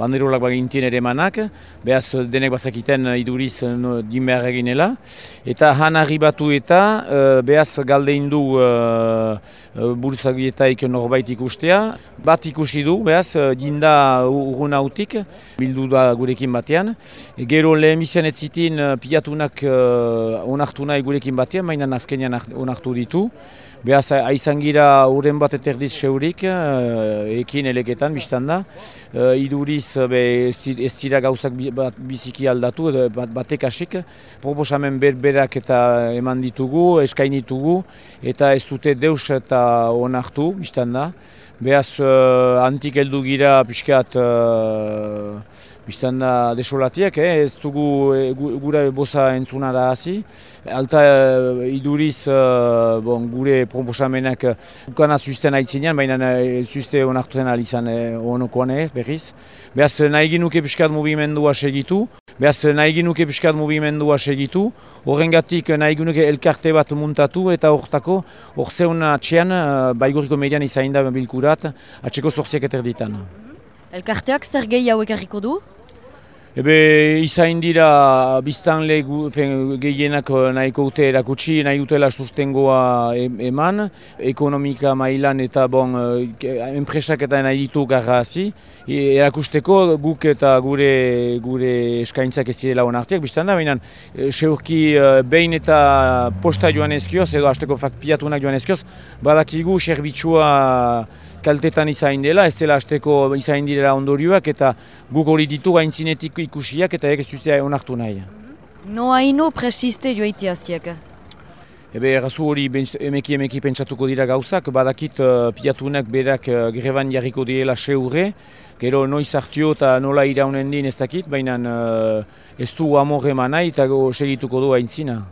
banderolak bagintien ere manak, behaz denek bazakiten iduriz no, din behar eginela. Eta han arribatu eta behaz galde indu uh, buruzagietaik norbait ikustea. Bat ikusi du, behaz, dinda urgun hautik, bildu da gurekin batean. Gero lehen bizan ez zitin piatunak uh, onartu nahi gurekin batean, baina azkenean onartu ditu. Beaz, aizan gira uren bat eterdiz seurik, uh, ekin eleketan, biztan da. Uh, iduriz, be, ez dira gauzak biziki aldatu, bat, batek asik. Proposamen berberak eta eman ditugu, eskain ditugu, eta ez dute deus eta onartu, biztan da. Beaz, uh, antik heldu gira pixkat... Uh, Bistan da desolatiak, eh? ez dugu e, gure bosa entzunara hasi. Alta e, iduriz e, bon, gure proposamenak ukana zuzten haitzinean, baina zuzte onartu zen alizan e, onokoan ez, berriz. Beaz nahi ginuke piskat mugimendua segitu, Beaz nahi ginuke piskat mugimendua segitu, horren gatik nahi ginuke elkarte bat muntatu eta hortako hor zeun atxean, baiguriko median izain da bilkurat, atxeko zorziak eterditan. Elkarteak zer gehi hauek erriko du? Ebe izain dira biztan lehu gehienak nahiko ute erakutsi, nahi utela sustengoa eman, ekonomika mailan eta bon, enpresak eta nahi ditu garra hazi. E, erakusteko guk eta gure gure eskaintzak ez direla onartiak, biztan da, baina seurki e, behin eta posta joan ezkioz, edo hasteko fakpiatunak joan ezkioz, badakigu serbitxua kaltetan izain dela, ez dela azteko izain direla ondorioak eta guk hori ditu gaintzinetik ikusiak eta ez zuzea onartu nahi. No haino presiste ziak? Ebe errazu hori emeki emeki pentsatuko dira gauzak, badakit uh, piatunak berak uh, greban jarriko direla seurre, gero noiz hartio eta nola iraunen din ez dakit, baina uh, ez du amorre manai eta segituko du aintzina.